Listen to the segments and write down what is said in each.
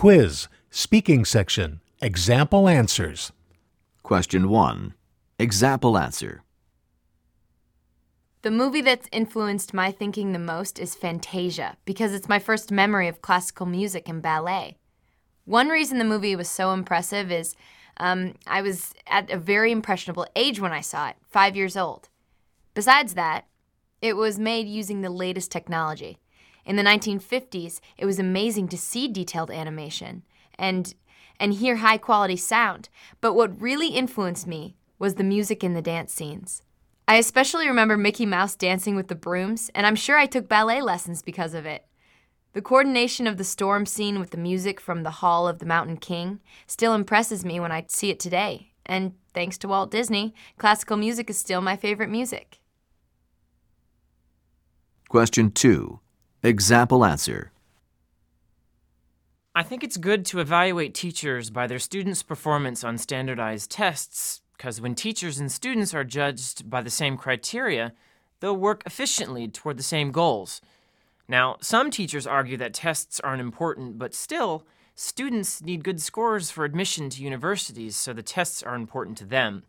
Quiz, speaking section, example answers. Question 1. Example answer. The movie that's influenced my thinking the most is Fantasia because it's my first memory of classical music and ballet. One reason the movie was so impressive is um, I was at a very impressionable age when I saw it, five years old. Besides that, it was made using the latest technology. In the 1950s, it was amazing to see detailed animation and and hear high quality sound, but what really influenced me was the music in the dance scenes. I especially remember Mickey Mouse dancing with the brooms, and I'm sure I took ballet lessons because of it. The coordination of the storm scene with the music from the Hall of the Mountain King still impresses me when I see it today, and thanks to Walt Disney, classical music is still my favorite music. Question 2. Example answer. I think it's good to evaluate teachers by their students' performance on standardized tests because when teachers and students are judged by the same criteria, they'll work efficiently toward the same goals. Now, some teachers argue that tests aren't important, but still, students need good scores for admission to universities, so the tests are important to them.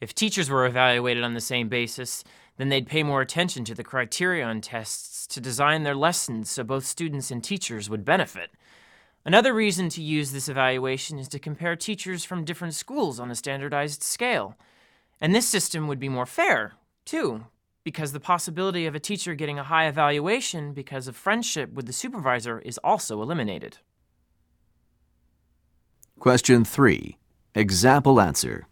If teachers were evaluated on the same basis, then they'd pay more attention to the criteria on tests to design their lessons so both students and teachers would benefit. Another reason to use this evaluation is to compare teachers from different schools on a standardized scale. And this system would be more fair, too, because the possibility of a teacher getting a high evaluation because of friendship with the supervisor is also eliminated. Question 3. Example answer.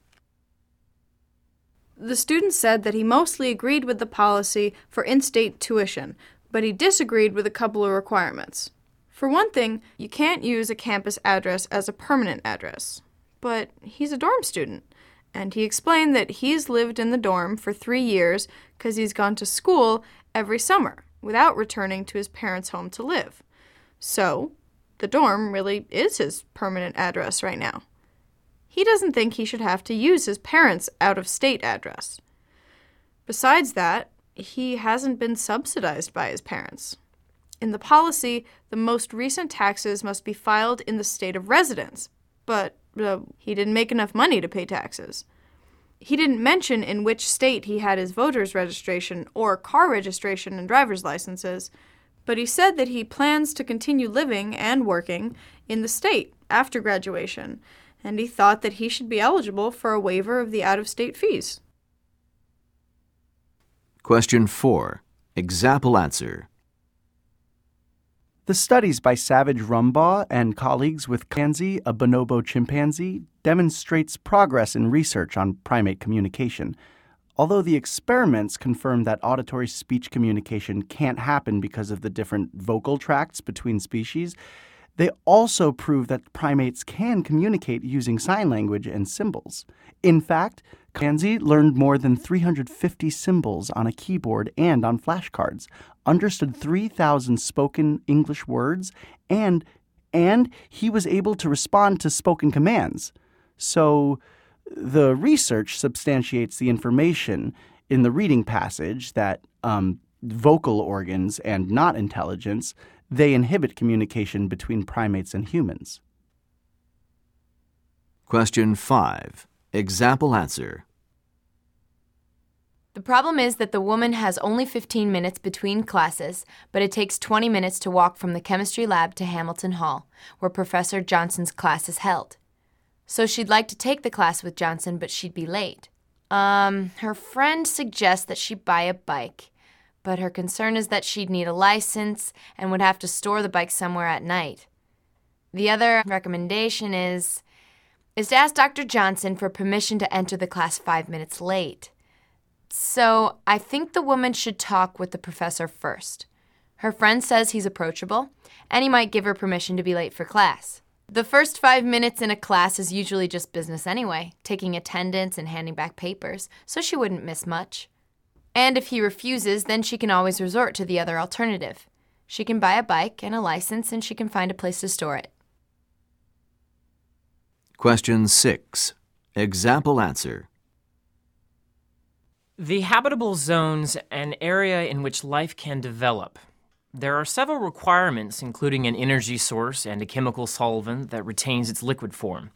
The student said that he mostly agreed with the policy for in state tuition, but he disagreed with a couple of requirements. For one thing, you can't use a campus address as a permanent address. But he's a dorm student, and he explained that he's lived in the dorm for three years because he's gone to school every summer without returning to his parents' home to live. So, the dorm really is his permanent address right now. He doesn't think he should have to use his parents' out of state address. Besides that, he hasn't been subsidized by his parents. In the policy, the most recent taxes must be filed in the state of residence, but uh, he didn't make enough money to pay taxes. He didn't mention in which state he had his voter's registration or car registration and driver's licenses, but he said that he plans to continue living and working in the state after graduation, and he thought that he should be eligible for a waiver of the out of state fees. Question 4. Example answer. The studies by Savage Rumbaugh and colleagues with Kanzi, a bonobo chimpanzee, demonstrates progress in research on primate communication. Although the experiments confirm that auditory speech communication can't happen because of the different vocal tracts between species, they also prove that primates can communicate using sign language and symbols. In fact, Kanzi learned more than 350 symbols on a keyboard and on flashcards, understood 3,000 spoken English words, and and he was able to respond to spoken commands. So the research substantiates the information in the reading passage that um, vocal organs and not intelligence they inhibit communication between primates and humans. Question 5. Example answer. The problem is that the woman has only 15 minutes between classes, but it takes 20 minutes to walk from the chemistry lab to Hamilton Hall, where Professor Johnson's class is held. So she'd like to take the class with Johnson, but she'd be late. Um, her friend suggests that she buy a bike, but her concern is that she'd need a license and would have to store the bike somewhere at night. The other recommendation is is to ask Dr. Johnson for permission to enter the class 5 minutes late. So I think the woman should talk with the professor first. Her friend says he's approachable, and he might give her permission to be late for class. The first five minutes in a class is usually just business anyway, taking attendance and handing back papers, so she wouldn't miss much. And if he refuses, then she can always resort to the other alternative. She can buy a bike and a license, and she can find a place to store it. Question 6. Example answer. The habitable zones, an area in which life can develop. there are several requirements, including an energy source and a chemical solvent that retains its liquid form.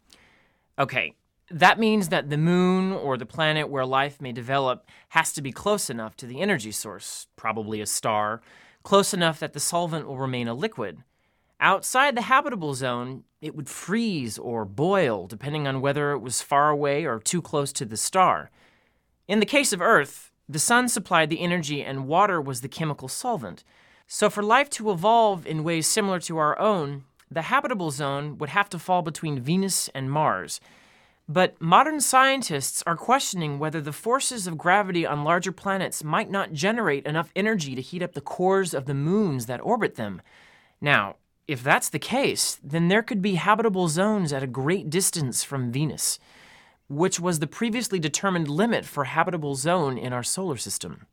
Okay, that means that the moon or the planet where life may develop has to be close enough to the energy source, probably a star, close enough that the solvent will remain a liquid. Outside the habitable zone, it would freeze or boil, depending on whether it was far away or too close to the star. In the case of Earth, the sun supplied the energy and water was the chemical solvent. So, for life to evolve in ways similar to our own, the habitable zone would have to fall between Venus and Mars. But modern scientists are questioning whether the forces of gravity on larger planets might not generate enough energy to heat up the cores of the moons that orbit them. Now, if that's the case, then there could be habitable zones at a great distance from Venus, which was the previously determined limit for habitable zone in our solar system.